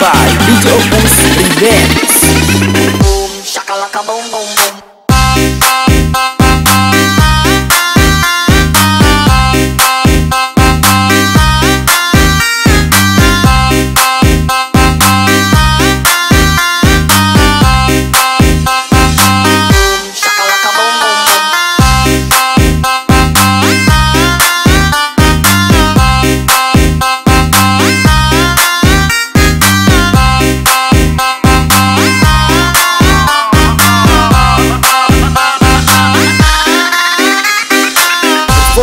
by DJ Opus Remix